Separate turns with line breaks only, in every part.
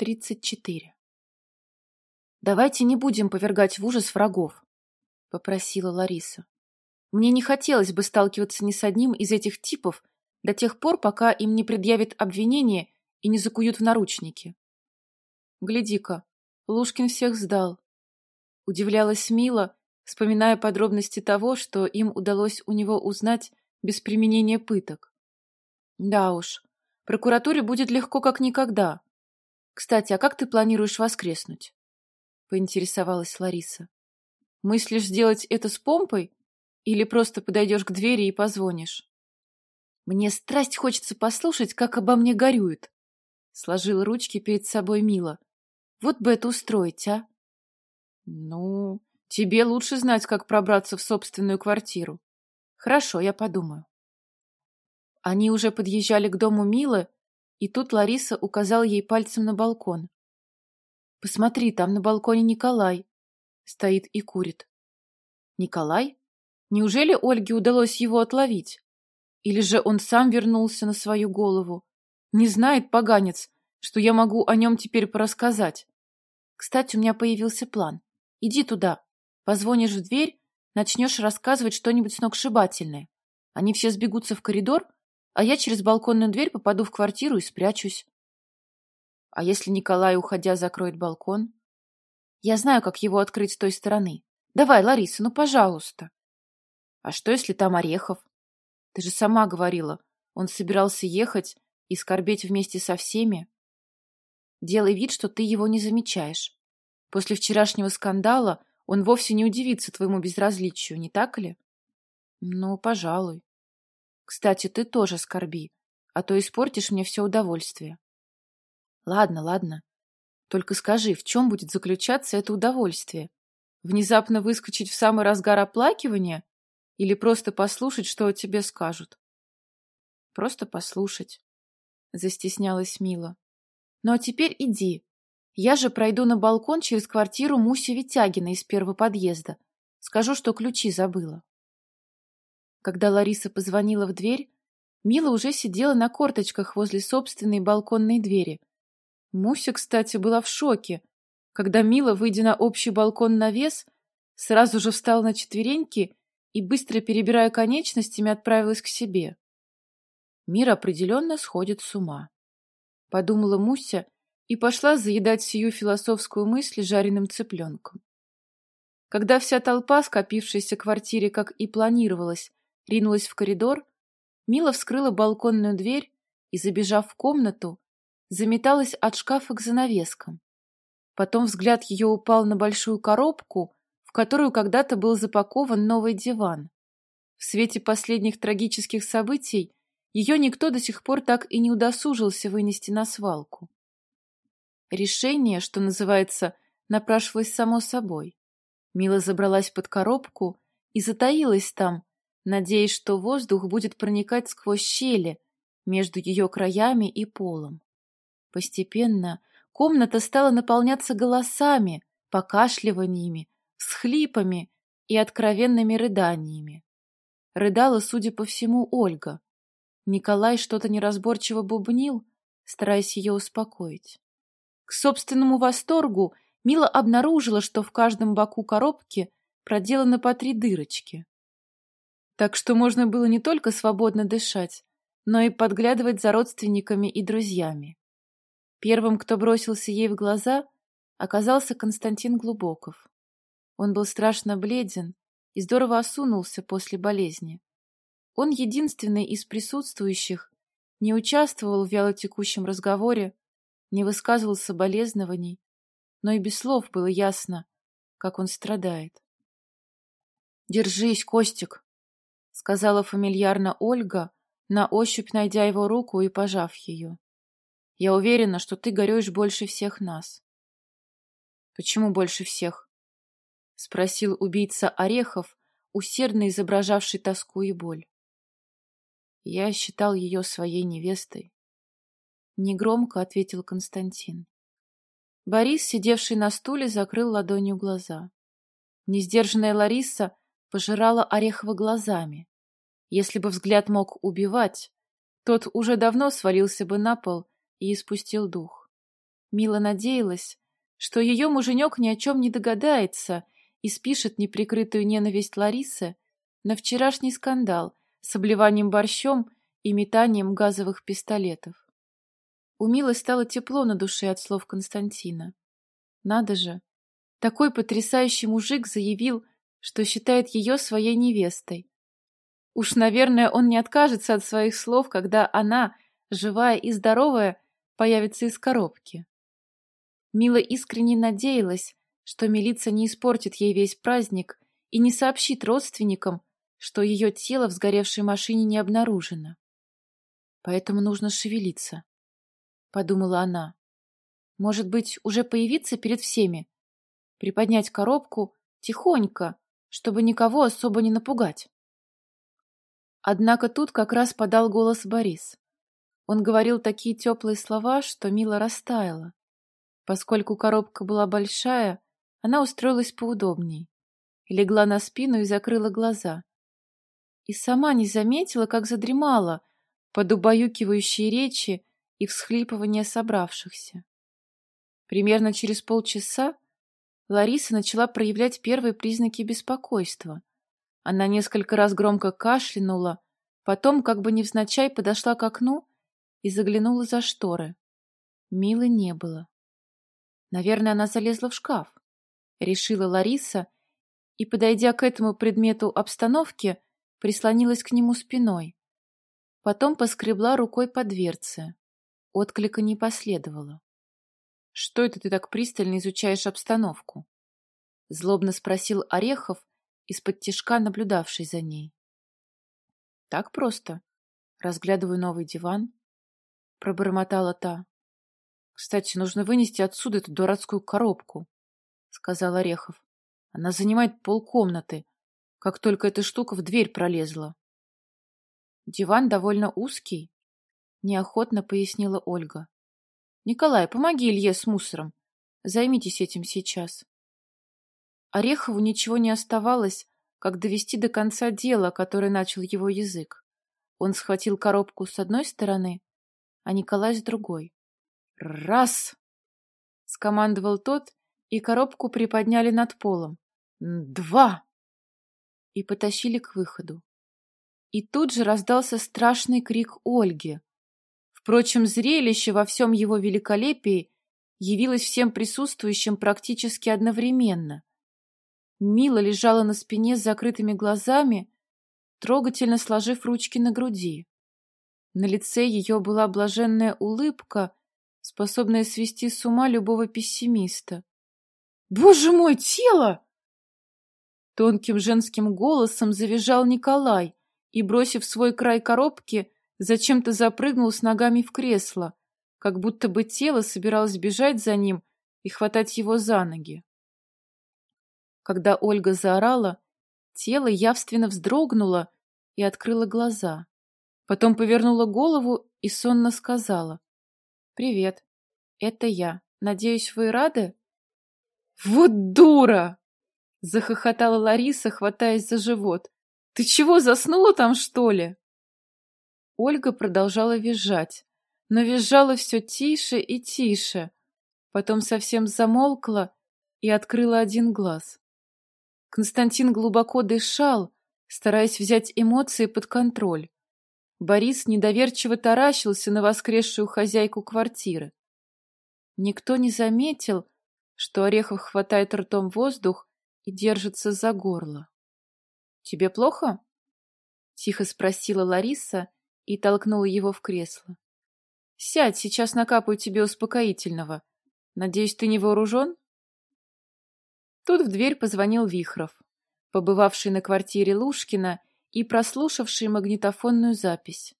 34. «Давайте не будем повергать в ужас врагов», — попросила Лариса. «Мне не хотелось бы сталкиваться ни с одним из этих типов до тех пор, пока им не предъявят обвинение и не закуют в наручники». «Гляди-ка, Лушкин всех сдал», — удивлялась Мила, вспоминая подробности того, что им удалось у него узнать без применения пыток. «Да уж, прокуратуре будет легко как никогда», кстати, а как ты планируешь воскреснуть? Поинтересовалась Лариса. Мыслишь сделать это с помпой? Или просто подойдешь к двери и позвонишь? Мне страсть хочется послушать, как обо мне горюют. Сложила ручки перед собой Мила. Вот бы это устроить, а? Ну, тебе лучше знать, как пробраться в собственную квартиру. Хорошо, я подумаю. Они уже подъезжали к дому Милы, и тут Лариса указала ей пальцем на балкон. «Посмотри, там на балконе Николай!» Стоит и курит. «Николай? Неужели Ольге удалось его отловить? Или же он сам вернулся на свою голову? Не знает поганец, что я могу о нем теперь порассказать. Кстати, у меня появился план. Иди туда, позвонишь в дверь, начнешь рассказывать что-нибудь сногсшибательное. Они все сбегутся в коридор, а я через балконную дверь попаду в квартиру и спрячусь. А если Николай, уходя, закроет балкон? Я знаю, как его открыть с той стороны. Давай, Лариса, ну, пожалуйста. А что, если там Орехов? Ты же сама говорила, он собирался ехать и скорбеть вместе со всеми. Делай вид, что ты его не замечаешь. После вчерашнего скандала он вовсе не удивится твоему безразличию, не так ли? Ну, пожалуй. Кстати, ты тоже скорби, а то испортишь мне все удовольствие. Ладно, ладно. Только скажи, в чем будет заключаться это удовольствие? Внезапно выскочить в самый разгар оплакивания или просто послушать, что о тебе скажут? Просто послушать. Застеснялась Мила. Ну а теперь иди. Я же пройду на балкон через квартиру Муси Витягина из первого подъезда. Скажу, что ключи забыла. Когда Лариса позвонила в дверь, Мила уже сидела на корточках возле собственной балконной двери. Муся, кстати, была в шоке, когда Мила, выйдя на общий балкон навес, сразу же встала на четвереньки и, быстро перебирая конечностями, отправилась к себе. Мир определенно сходит с ума. Подумала Муся и пошла заедать сию философскую мысль жареным цыпленком. Когда вся толпа, скопившаяся в квартире, как и планировалось, ринулась в коридор, Мила вскрыла балконную дверь и, забежав в комнату, заметалась от шкафа к занавескам. Потом взгляд ее упал на большую коробку, в которую когда-то был запакован новый диван. В свете последних трагических событий ее никто до сих пор так и не удосужился вынести на свалку. Решение, что называется, напрашивалось само собой. Мила забралась под коробку и затаилась там, надеясь, что воздух будет проникать сквозь щели между ее краями и полом. Постепенно комната стала наполняться голосами, покашливаниями, всхлипами и откровенными рыданиями. Рыдала, судя по всему, Ольга. Николай что-то неразборчиво бубнил, стараясь ее успокоить. К собственному восторгу Мила обнаружила, что в каждом боку коробки проделаны по три дырочки так что можно было не только свободно дышать, но и подглядывать за родственниками и друзьями. Первым, кто бросился ей в глаза, оказался Константин Глубоков. Он был страшно бледен и здорово осунулся после болезни. Он единственный из присутствующих не участвовал в вялотекущем разговоре, не высказывал соболезнований, но и без слов было ясно, как он страдает. «Держись, Костик!» Сказала фамильярно Ольга, на ощупь найдя его руку и пожав ее. Я уверена, что ты горюешь больше всех нас. Почему больше всех? Спросил убийца Орехов, усердно изображавший тоску и боль. Я считал ее своей невестой. Негромко ответил Константин. Борис, сидевший на стуле, закрыл ладонью глаза. Несдержанная Лариса пожирала Орехова глазами. Если бы взгляд мог убивать, тот уже давно свалился бы на пол и испустил дух. Мила надеялась, что ее муженек ни о чем не догадается и спишет неприкрытую ненависть Ларисы на вчерашний скандал с обливанием борщом и метанием газовых пистолетов. У Милы стало тепло на душе от слов Константина. Надо же, такой потрясающий мужик заявил, что считает ее своей невестой. Уж, наверное, он не откажется от своих слов, когда она, живая и здоровая, появится из коробки. Мила искренне надеялась, что милиция не испортит ей весь праздник и не сообщит родственникам, что ее тело в сгоревшей машине не обнаружено. Поэтому нужно шевелиться, — подумала она. Может быть, уже появиться перед всеми? Приподнять коробку тихонько, чтобы никого особо не напугать. Однако тут как раз подал голос Борис. Он говорил такие теплые слова, что Мила растаяла. Поскольку коробка была большая, она устроилась поудобней, легла на спину и закрыла глаза. И сама не заметила, как задремала под убаюкивающие речи и всхлипывания собравшихся. Примерно через полчаса Лариса начала проявлять первые признаки беспокойства. Она несколько раз громко кашлянула, потом, как бы невзначай, подошла к окну и заглянула за шторы. Милы не было. Наверное, она залезла в шкаф, решила Лариса и, подойдя к этому предмету обстановки, прислонилась к нему спиной. Потом поскребла рукой по дверце. Отклика не последовало. — Что это ты так пристально изучаешь обстановку? — злобно спросил Орехов, из-под тишка наблюдавший за ней. — Так просто. Разглядываю новый диван. Пробормотала та. — Кстати, нужно вынести отсюда эту дурацкую коробку, — сказал Орехов. — Она занимает полкомнаты, как только эта штука в дверь пролезла. Диван довольно узкий, — неохотно пояснила Ольга. — Николай, помоги Илье с мусором. Займитесь этим сейчас. Орехову ничего не оставалось, как довести до конца дело, которое начал его язык. Он схватил коробку с одной стороны, а Николай с другой. «Раз!» — скомандовал тот, и коробку приподняли над полом. «Два!» И потащили к выходу. И тут же раздался страшный крик Ольги. Впрочем, зрелище во всем его великолепии явилось всем присутствующим практически одновременно. Мила лежала на спине с закрытыми глазами, трогательно сложив ручки на груди. На лице ее была блаженная улыбка, способная свести с ума любого пессимиста. «Боже мой, тело!» Тонким женским голосом завизжал Николай и, бросив свой край коробки, зачем-то запрыгнул с ногами в кресло, как будто бы тело собиралось бежать за ним и хватать его за ноги. Когда Ольга заорала, тело явственно вздрогнуло и открыло глаза. Потом повернула голову и сонно сказала. «Привет, это я. Надеюсь, вы рады?» «Вот дура!» — захохотала Лариса, хватаясь за живот. «Ты чего, заснула там, что ли?» Ольга продолжала визжать, но визжала все тише и тише. Потом совсем замолкла и открыла один глаз. Константин глубоко дышал, стараясь взять эмоции под контроль. Борис недоверчиво таращился на воскресшую хозяйку квартиры. Никто не заметил, что Орехов хватает ртом воздух и держится за горло. — Тебе плохо? — тихо спросила Лариса, и толкнула его в кресло. «Сядь, сейчас накапаю тебе успокоительного. Надеюсь, ты не вооружен?» Тут в дверь позвонил Вихров, побывавший на квартире Лушкина и прослушавший магнитофонную запись,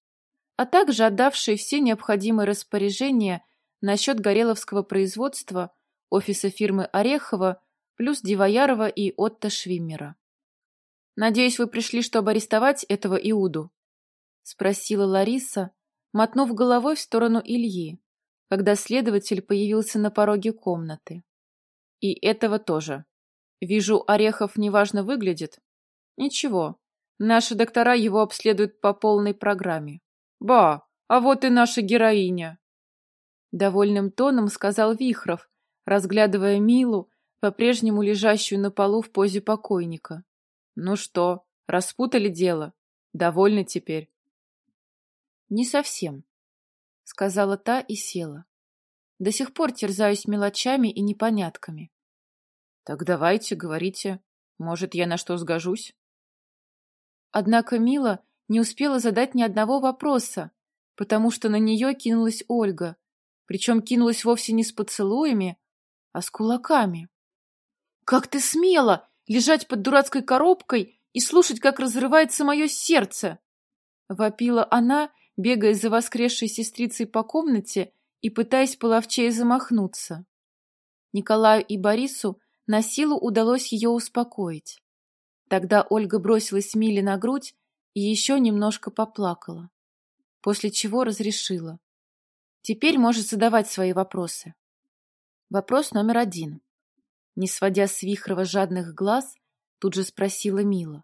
а также отдавший все необходимые распоряжения насчет гореловского производства, офиса фирмы Орехова, плюс Дивоярова и Отто Швиммера. «Надеюсь, вы пришли, чтобы арестовать этого Иуду?» — спросила Лариса, мотнув головой в сторону Ильи, когда следователь появился на пороге комнаты. «И этого тоже. Вижу, Орехов неважно выглядит. Ничего, наши доктора его обследуют по полной программе. Ба, а вот и наша героиня!» Довольным тоном сказал Вихров, разглядывая Милу, по-прежнему лежащую на полу в позе покойника. Ну что, распутали дело? Довольны теперь? Не совсем, сказала та и села. До сих пор терзаюсь мелочами и непонятками. Так давайте, говорите. Может, я на что сгожусь? Однако Мила не успела задать ни одного вопроса, потому что на нее кинулась Ольга, причем кинулась вовсе не с поцелуями, а с кулаками. «Как ты смела лежать под дурацкой коробкой и слушать, как разрывается мое сердце!» Вопила она, бегая за воскресшей сестрицей по комнате и пытаясь половчее замахнуться. Николаю и Борису на силу удалось ее успокоить. Тогда Ольга бросилась Миле на грудь и еще немножко поплакала, после чего разрешила. Теперь может задавать свои вопросы. Вопрос номер один. Не сводя с Вихрова жадных глаз, тут же спросила Мила.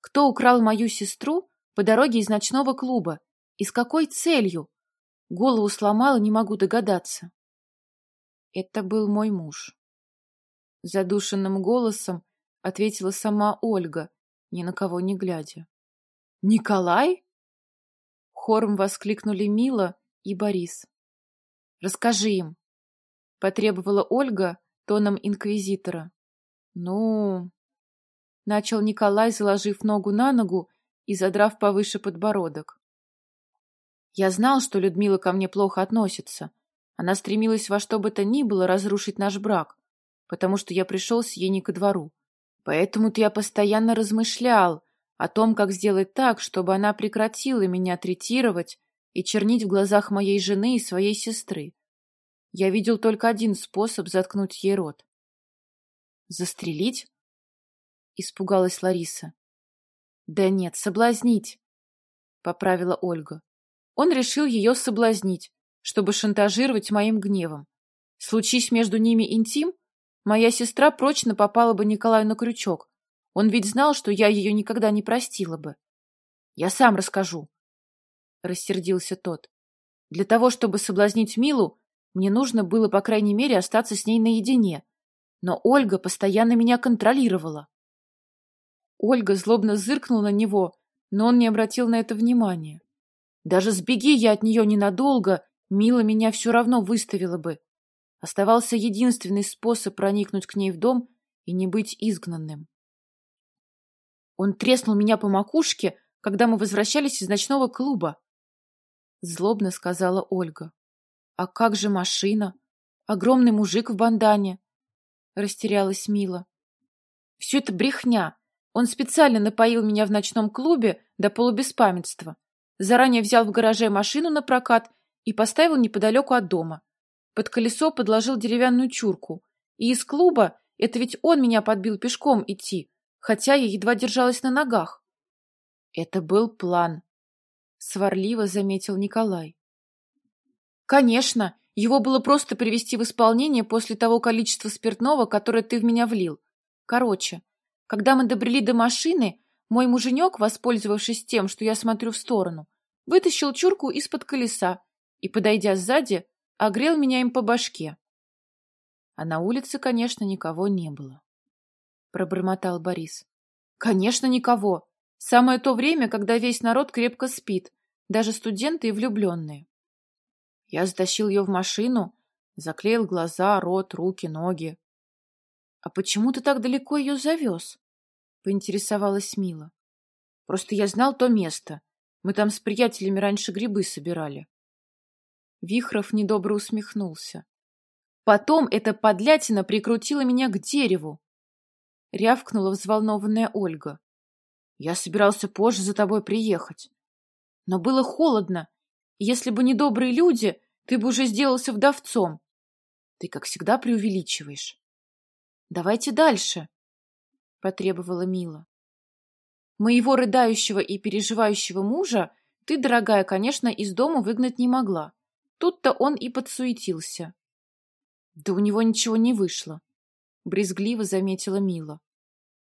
Кто украл мою сестру по дороге из ночного клуба? И с какой целью? Голову сломала, не могу догадаться. Это был мой муж. Задушенным голосом ответила сама Ольга, ни на кого не глядя. «Николай?» Хором воскликнули Мила и Борис. «Расскажи им», — потребовала Ольга тоном инквизитора. «Ну...» — начал Николай, заложив ногу на ногу и задрав повыше подбородок. «Я знал, что Людмила ко мне плохо относится. Она стремилась во что бы то ни было разрушить наш брак, потому что я пришел с ей не ко двору. Поэтому-то я постоянно размышлял о том, как сделать так, чтобы она прекратила меня третировать и чернить в глазах моей жены и своей сестры. Я видел только один способ заткнуть ей рот. «Застрелить?» — испугалась Лариса. «Да нет, соблазнить», — поправила Ольга. Он решил ее соблазнить, чтобы шантажировать моим гневом. Случись между ними интим, Моя сестра прочно попала бы Николаю на крючок. Он ведь знал, что я ее никогда не простила бы. Я сам расскажу. Рассердился тот. Для того, чтобы соблазнить Милу, мне нужно было, по крайней мере, остаться с ней наедине. Но Ольга постоянно меня контролировала. Ольга злобно зыркнула на него, но он не обратил на это внимания. Даже сбеги я от нее ненадолго, Мила меня все равно выставила бы. Оставался единственный способ проникнуть к ней в дом и не быть изгнанным. Он треснул меня по макушке, когда мы возвращались из ночного клуба. Злобно сказала Ольга. А как же машина? Огромный мужик в бандане. Растерялась Мила. Все это брехня. Он специально напоил меня в ночном клубе до полубеспамятства. Заранее взял в гараже машину на прокат и поставил неподалеку от дома. Под колесо подложил деревянную чурку. И из клуба, это ведь он меня подбил пешком идти, хотя я едва держалась на ногах. Это был план, сварливо заметил Николай. Конечно, его было просто привести в исполнение после того количества спиртного, которое ты в меня влил. Короче, когда мы добрели до машины, мой муженек, воспользовавшись тем, что я смотрю в сторону, вытащил чурку из-под колеса и, подойдя сзади, огрел меня им по башке. А на улице, конечно, никого не было. Пробормотал Борис. Конечно, никого. Самое то время, когда весь народ крепко спит, даже студенты и влюбленные. Я затащил ее в машину, заклеил глаза, рот, руки, ноги. — А почему ты так далеко ее завез? — поинтересовалась Мила. — Просто я знал то место. Мы там с приятелями раньше грибы собирали. Вихров недобро усмехнулся. Потом эта подлятина прикрутила меня к дереву. Рявкнула взволнованная Ольга. Я собирался позже за тобой приехать. Но было холодно. Если бы не добрые люди, ты бы уже сделался вдовцом. Ты, как всегда, преувеличиваешь. Давайте дальше, — потребовала Мила. Моего рыдающего и переживающего мужа ты, дорогая, конечно, из дома выгнать не могла. Тут-то он и подсуетился. Да у него ничего не вышло, брезгливо заметила Мила.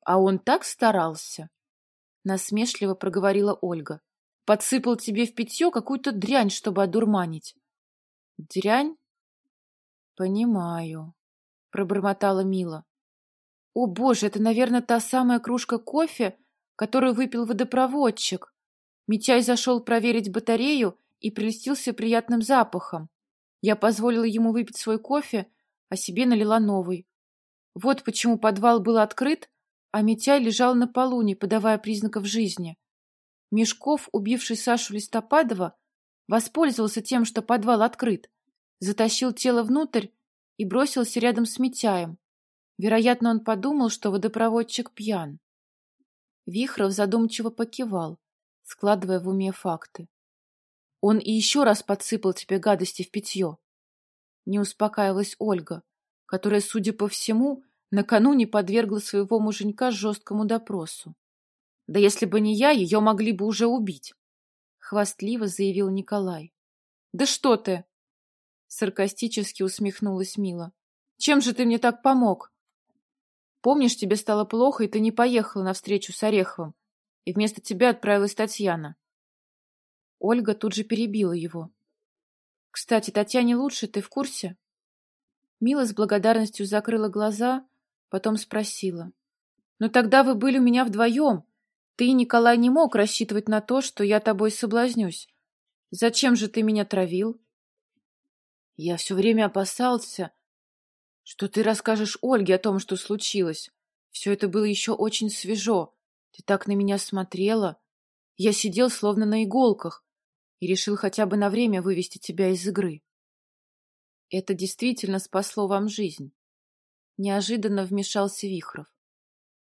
А он так старался, насмешливо проговорила Ольга. Подсыпал тебе в питье какую-то дрянь, чтобы одурманить. Дрянь? Понимаю, пробормотала Мила. О, боже, это, наверное, та самая кружка кофе, которую выпил водопроводчик. Митяй зашел проверить батарею и прелестился приятным запахом. Я позволила ему выпить свой кофе, а себе налила новый. Вот почему подвал был открыт, а Митяй лежал на полу, не подавая признаков жизни. Мешков, убивший Сашу Листопадова, воспользовался тем, что подвал открыт, затащил тело внутрь и бросился рядом с Митяем. Вероятно, он подумал, что водопроводчик пьян. Вихров задумчиво покивал, складывая в уме факты. Он и еще раз подсыпал тебе гадости в питье. Не успокаивалась Ольга, которая, судя по всему, накануне подвергла своего муженька жесткому допросу. Да если бы не я, ее могли бы уже убить, — хвастливо заявил Николай. — Да что ты! — саркастически усмехнулась Мила. — Чем же ты мне так помог? Помнишь, тебе стало плохо, и ты не поехала на встречу с Ореховым, и вместо тебя отправилась Татьяна. Ольга тут же перебила его. — Кстати, Татьяне лучше, ты в курсе? Мила с благодарностью закрыла глаза, потом спросила. — Но тогда вы были у меня вдвоем. Ты, Николай, не мог рассчитывать на то, что я тобой соблазнюсь. Зачем же ты меня травил? Я все время опасался, что ты расскажешь Ольге о том, что случилось. Все это было еще очень свежо. Ты так на меня смотрела. Я сидел словно на иголках и решил хотя бы на время вывести тебя из игры. Это действительно спасло вам жизнь. Неожиданно вмешался Вихров.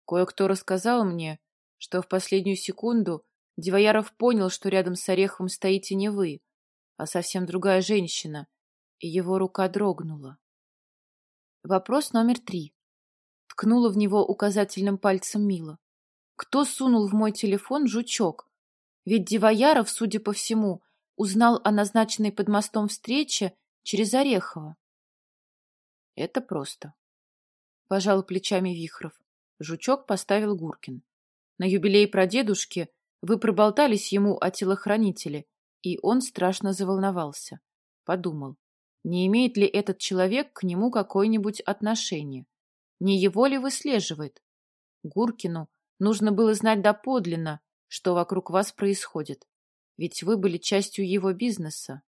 Кое-кто рассказал мне, что в последнюю секунду Дивояров понял, что рядом с Ореховым стоите не вы, а совсем другая женщина, и его рука дрогнула. Вопрос номер три. Ткнула в него указательным пальцем Мила. Кто сунул в мой телефон жучок? Ведь Дивояров, судя по всему, узнал о назначенной под мостом встрече через Орехова. Это просто. Пожал плечами Вихров. Жучок поставил Гуркин. На юбилей прадедушки вы проболтались ему о телохранителе, и он страшно заволновался. Подумал, не имеет ли этот человек к нему какое-нибудь отношение? Не его ли выслеживает? Гуркину нужно было знать доподлинно, что вокруг вас происходит, ведь вы были частью его бизнеса.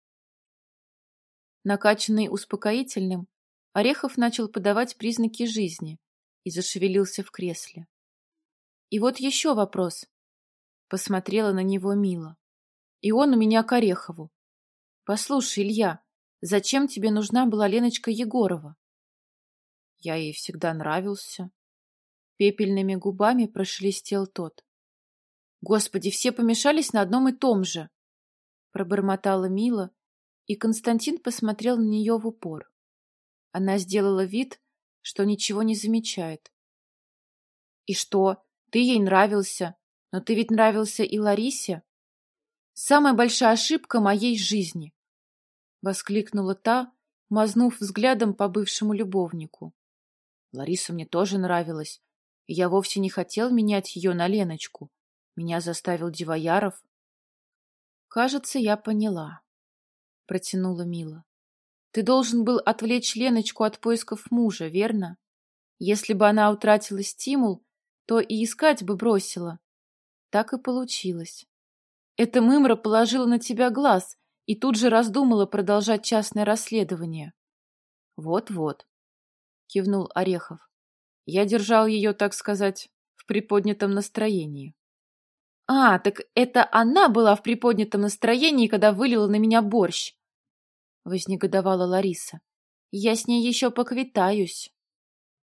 Накачанный успокоительным, Орехов начал подавать признаки жизни и зашевелился в кресле. И вот еще вопрос. Посмотрела на него мило. И он у меня к Орехову. Послушай, Илья, зачем тебе нужна была Леночка Егорова? Я ей всегда нравился. Пепельными губами прошелестел тот. Господи, все помешались на одном и том же. Пробормотала Мила, и Константин посмотрел на нее в упор. Она сделала вид, что ничего не замечает. И что, ты ей нравился, но ты ведь нравился и Ларисе. Самая большая ошибка моей жизни, — воскликнула та, мазнув взглядом по бывшему любовнику. Лариса мне тоже нравилась, и я вовсе не хотел менять ее на Леночку. Меня заставил Дивояров. Кажется, я поняла, — протянула Мила. Ты должен был отвлечь Леночку от поисков мужа, верно? Если бы она утратила стимул, то и искать бы бросила. Так и получилось. Эта мымра положила на тебя глаз и тут же раздумала продолжать частное расследование. Вот-вот, кивнул Орехов. Я держал ее, так сказать, в приподнятом настроении. А, так это она была в приподнятом настроении, когда вылила на меня борщ, вознегодовала Лариса. Я с ней еще поквитаюсь.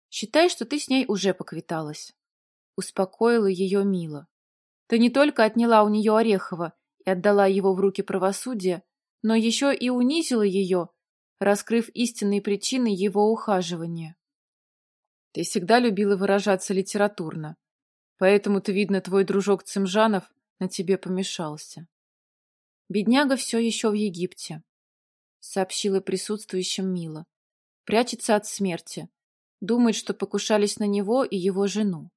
Считай, что ты с ней уже поквиталась успокоила ее Мила. Ты не только отняла у нее Орехова и отдала его в руки правосудия, но еще и унизила ее, раскрыв истинные причины его ухаживания. Ты всегда любила выражаться литературно, поэтому ты, видно, твой дружок Цимжанов на тебе помешался. Бедняга все еще в Египте, сообщила присутствующим Мила. Прячется от смерти. Думает, что покушались на него и его жену.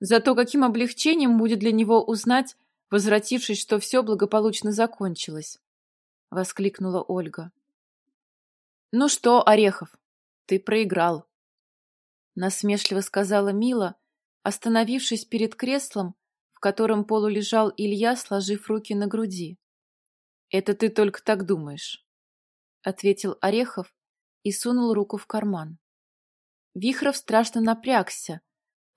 Зато каким облегчением будет для него узнать, возвратившись, что все благополучно закончилось. Воскликнула Ольга. Ну что, Орехов, ты проиграл. Насмешливо сказала Мила, остановившись перед креслом, в котором полулежал Илья, сложив руки на груди. «Это ты только так думаешь», — ответил Орехов и сунул руку в карман. Вихров страшно напрягся,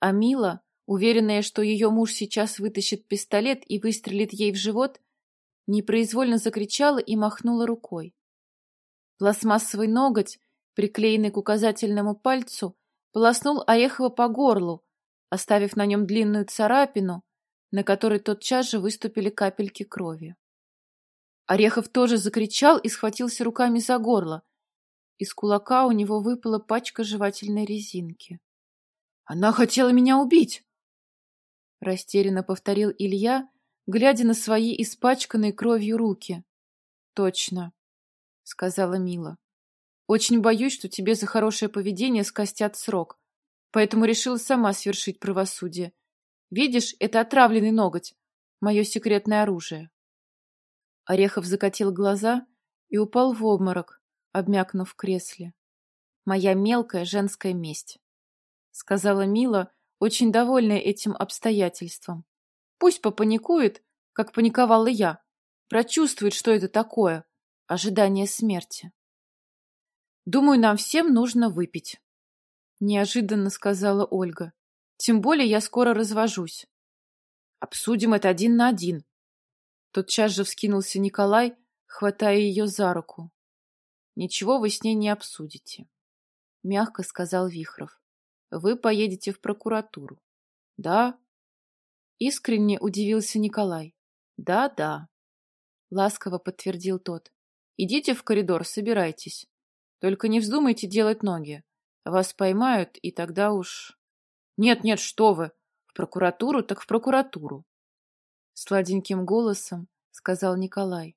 а Мила, уверенная, что ее муж сейчас вытащит пистолет и выстрелит ей в живот, непроизвольно закричала и махнула рукой. Пластмассовый ноготь, приклеенный к указательному пальцу, полоснул Орехова по горлу, оставив на нем длинную царапину, на которой тотчас же выступили капельки крови. Орехов тоже закричал и схватился руками за горло. Из кулака у него выпала пачка жевательной резинки. «Она хотела меня убить!» Растерянно повторил Илья, глядя на свои испачканные кровью руки. «Точно», — сказала Мила. «Очень боюсь, что тебе за хорошее поведение скостят срок, поэтому решила сама свершить правосудие. Видишь, это отравленный ноготь, мое секретное оружие». Орехов закатил глаза и упал в обморок, обмякнув в кресле. «Моя мелкая женская месть», — сказала Мила, очень довольная этим обстоятельством. «Пусть попаникует, как паниковала я, прочувствует, что это такое — ожидание смерти». «Думаю, нам всем нужно выпить», — неожиданно сказала Ольга. «Тем более я скоро развожусь». «Обсудим это один на один», Тотчас же вскинулся Николай, хватая ее за руку. «Ничего вы с ней не обсудите», — мягко сказал Вихров. «Вы поедете в прокуратуру». «Да?» Искренне удивился Николай. «Да, да», — ласково подтвердил тот. «Идите в коридор, собирайтесь. Только не вздумайте делать ноги. Вас поймают, и тогда уж...» «Нет, нет, что вы! В прокуратуру, так в прокуратуру!» Сладеньким голосом сказал Николай.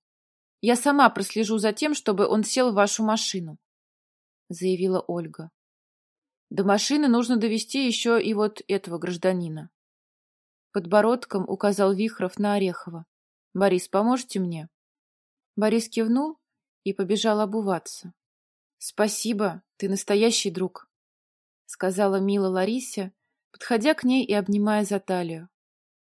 Я сама прослежу за тем, чтобы он сел в вашу машину, заявила Ольга. До машины нужно довести еще и вот этого гражданина. Подбородком указал Вихров на Орехова. Борис, поможете мне? Борис кивнул и побежал обуваться. Спасибо, ты настоящий друг, сказала мила Ларисе, подходя к ней и обнимая за талию.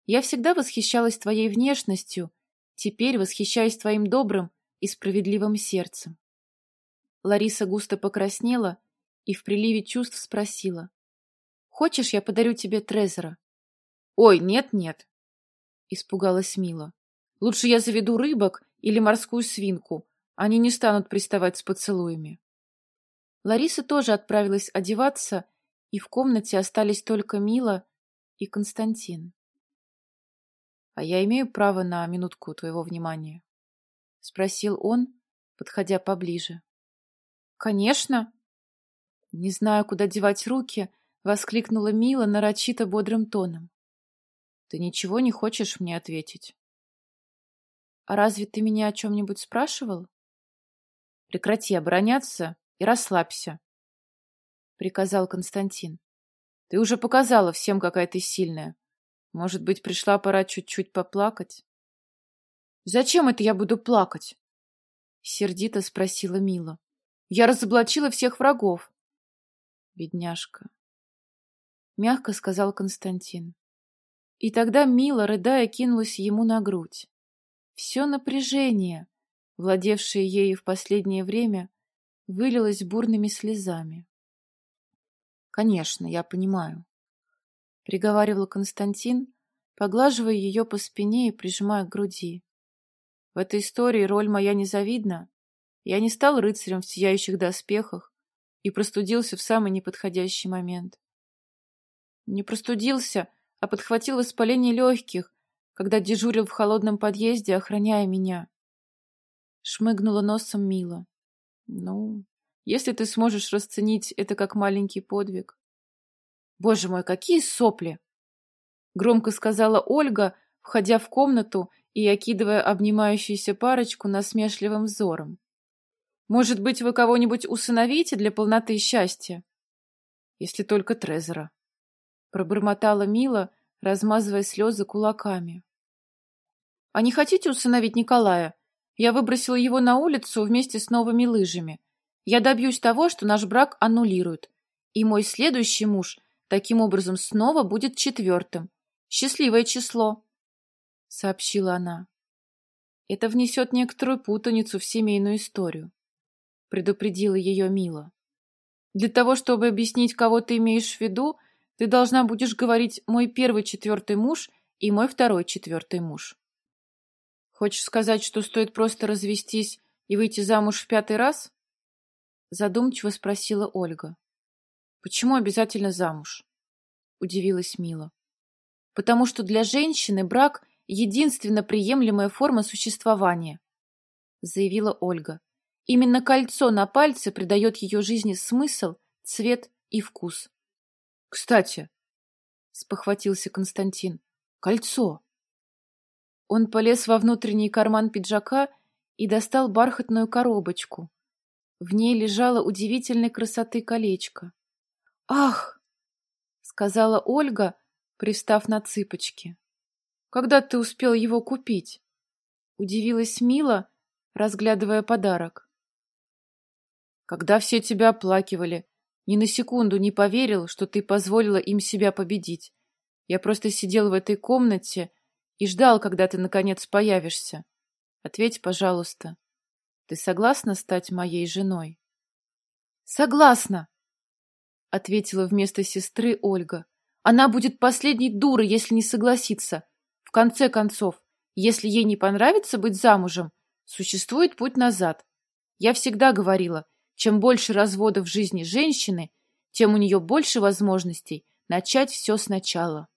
Я всегда восхищалась твоей внешностью, теперь восхищаюсь твоим добрым и справедливым сердцем. Лариса густо покраснела и в приливе чувств спросила. «Хочешь, я подарю тебе Трезора?» «Ой, нет-нет», — испугалась Мила. «Лучше я заведу рыбок или морскую свинку. Они не станут приставать с поцелуями». Лариса тоже отправилась одеваться, и в комнате остались только Мила и Константин. А я имею право на минутку твоего внимания? — спросил он, подходя поближе. — Конечно. Не знаю, куда девать руки, — воскликнула Мила нарочито бодрым тоном. — Ты ничего не хочешь мне ответить? — А разве ты меня о чем-нибудь спрашивал? — Прекрати обороняться и расслабься, — приказал Константин. — Ты уже показала всем, какая ты сильная. Может быть, пришла пора чуть-чуть поплакать? «Зачем это я буду плакать?» Сердито спросила Мила. «Я разоблачила всех врагов». «Бедняжка», — мягко сказал Константин. И тогда Мила, рыдая, кинулась ему на грудь. Все напряжение, владевшее ею в последнее время, вылилось бурными слезами. «Конечно, я понимаю», — приговаривал Константин, поглаживая ее по спине и прижимая к груди. В этой истории роль моя незавидна. Я не стал рыцарем в сияющих доспехах и простудился в самый неподходящий момент. Не простудился, а подхватил воспаление легких, когда дежурил в холодном подъезде, охраняя меня. Шмыгнула носом Мила. Ну, если ты сможешь расценить это как маленький подвиг. Боже мой, какие сопли! Громко сказала Ольга, входя в комнату и окидывая обнимающуюся парочку насмешливым взором. Может быть, вы кого-нибудь усыновите для полноты счастья? Если только Трезора. Пробормотала Мила, размазывая слезы кулаками. А не хотите усыновить Николая? Я выбросила его на улицу вместе с новыми лыжами. Я добьюсь того, что наш брак аннулируют, и мой следующий муж таким образом снова будет четвертым. Счастливое число, — сообщила она. Это внесет некоторую путаницу в семейную историю, — предупредила ее Мила. Для того, чтобы объяснить, кого ты имеешь в виду, ты должна будешь говорить «мой первый четвертый муж» и «мой второй четвертый муж». Хочешь сказать, что стоит просто развестись и выйти замуж в пятый раз? Задумчиво спросила Ольга. Почему обязательно замуж? Удивилась Мила. Потому что для женщины брак — единственно приемлемая форма существования, заявила Ольга. Именно кольцо на пальце придает ее жизни смысл, цвет и вкус. Кстати, спохватился Константин, кольцо. Он полез во внутренний карман пиджака и достал бархатную коробочку. В ней лежало удивительной красоты колечко. «Ах!» — сказала Ольга, пристав на цыпочки. «Когда ты успел его купить?» — удивилась Мила, разглядывая подарок. «Когда все тебя оплакивали, ни на секунду не поверил, что ты позволила им себя победить. Я просто сидел в этой комнате и ждал, когда ты, наконец, появишься. Ответь, пожалуйста, ты согласна стать моей женой? Согласна, ответила вместо сестры Ольга. Она будет последней дурой, если не согласится. В конце концов, если ей не понравится быть замужем, существует путь назад. Я всегда говорила, чем больше разводов в жизни женщины, тем у нее больше возможностей начать все сначала.